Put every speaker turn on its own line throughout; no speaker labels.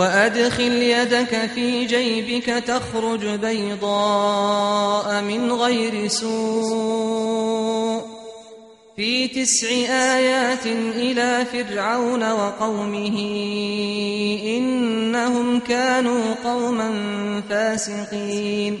وأدخل
يدك في جيبك تخرج بيضاء من غير سوء في تسع آيات إلى فرعون وقومه إنهم كانوا قوما فاسقين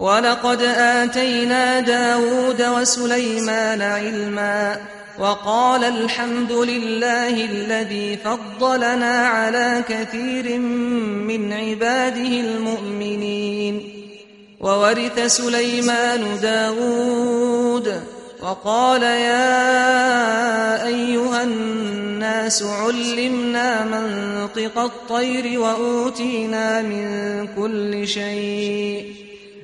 119. ولقد آتينا داود وسليمان علما 110. وقال الحمد لله الذي فضلنا على كثير من عباده المؤمنين 111. وورث سليمان داود 112. وقال يا أيها الناس علمنا منطق الطير وأوتينا من كل شيء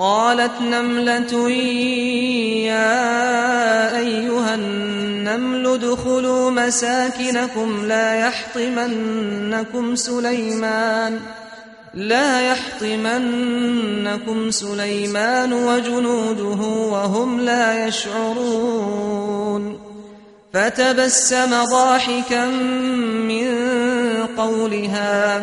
قالت نملة يا أيها النمل دخلوا مساكنكم لا يحطمنكم سليمان لا يحطمنكم سليمان وجنوده وهم لا يشعرون فتبسم ضاحكا من قولها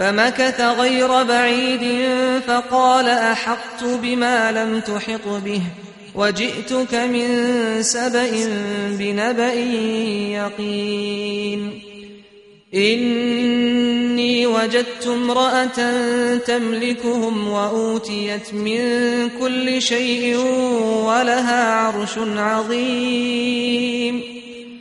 فمكث غير بعيد فقال أحقت بما لم تحط به وجئتك من سبأ بنبأ يقين إني وجدت امرأة تملكهم وأوتيت من كل شيء ولها عرش عظيم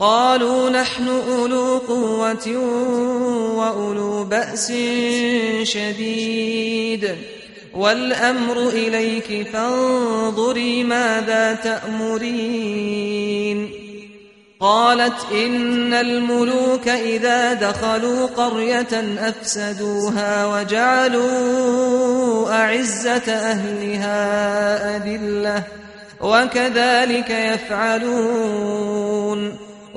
قالوا نحن اولو قوه واولو باس شديد والامر اليك فانظري ماذا تأمرين قالت ان الملوك اذا دخلوا قريه افسدوها وجعلوا اعزه اهلها اذله وكذلك يفعلون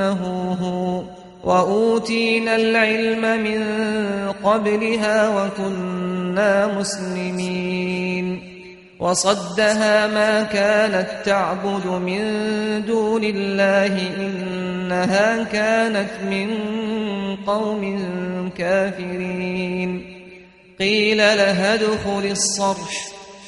انه هو واوتينا العلم من قبلها وكنا مسلمين وصدها ما كانت تعبد من دون الله انها كانت من قوم كافرين قيل لها ادخل الصرح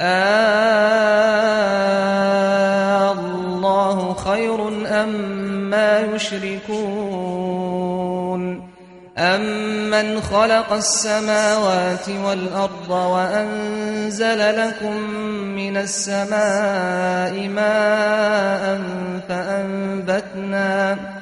الله خير أم ما يشركون أم من خلق السماوات والأرض وأنزل لكم من السماء ماء فأنبتنا فأنبتنا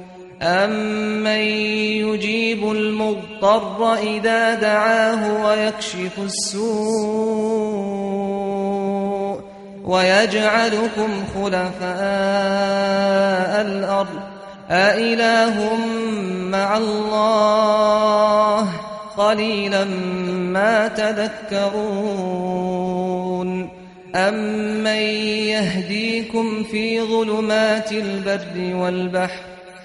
أَمَّن يُجِيبُ الْمُضْطَرَّ إِذَا دَعَاهُ وَيَكْشِفُ السُّوءَ وَيَجْعَلُكُمْ خُلَفَاءَ الْأَرْضِ أَإِلَٰهٌ مَّعَ اللَّهِ قَلِيلًا مَّا تَذَكَّرُونَ أَمَّن يَهْدِيكُمْ فِي ظُلُمَاتِ الْبَرِّ وَالْبَحْرِ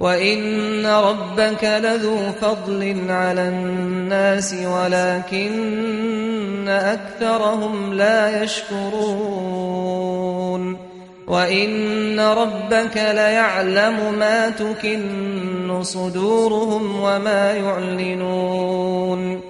وَلَكِنَّ أَكْثَرَهُمْ لَا يَشْكُرُونَ وَإِنَّ رَبَّكَ لَيَعْلَمُ مَا تُكِنُّ صُدُورُهُمْ وَمَا يُعْلِنُونَ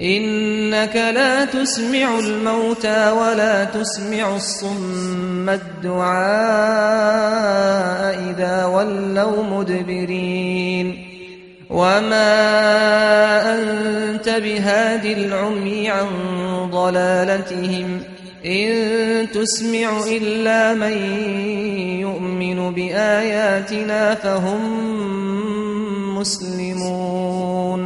انك لا تسمع الموتى ولا تسمع الصم الدعاء اذا ولوا مدبرين وما انت بهاد العمى عن ضلالتهم ان تسمع الا من يؤمن باياتنا فهم مسلمون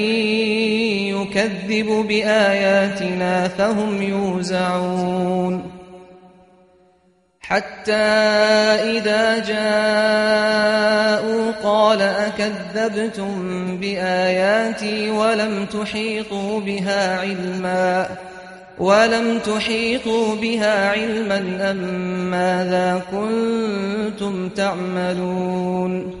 يكذب بآياتنا فهم يوزعون حتى إذا جاءوا قال أكذبتم بآياتي ولم تحيطوا بها علما ولم تحيطوا بها علما أم ماذا كنتم تعملون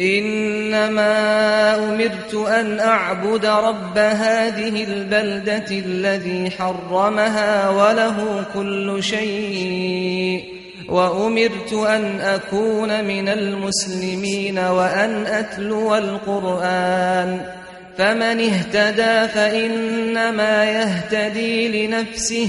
انما امرت ان اعبد رب هذه البلده الذي حرمها وله كل شيء وامرت ان اكون من المسلمين وان اتلو القران فمن اهتدى فانما يهتدي لنفسه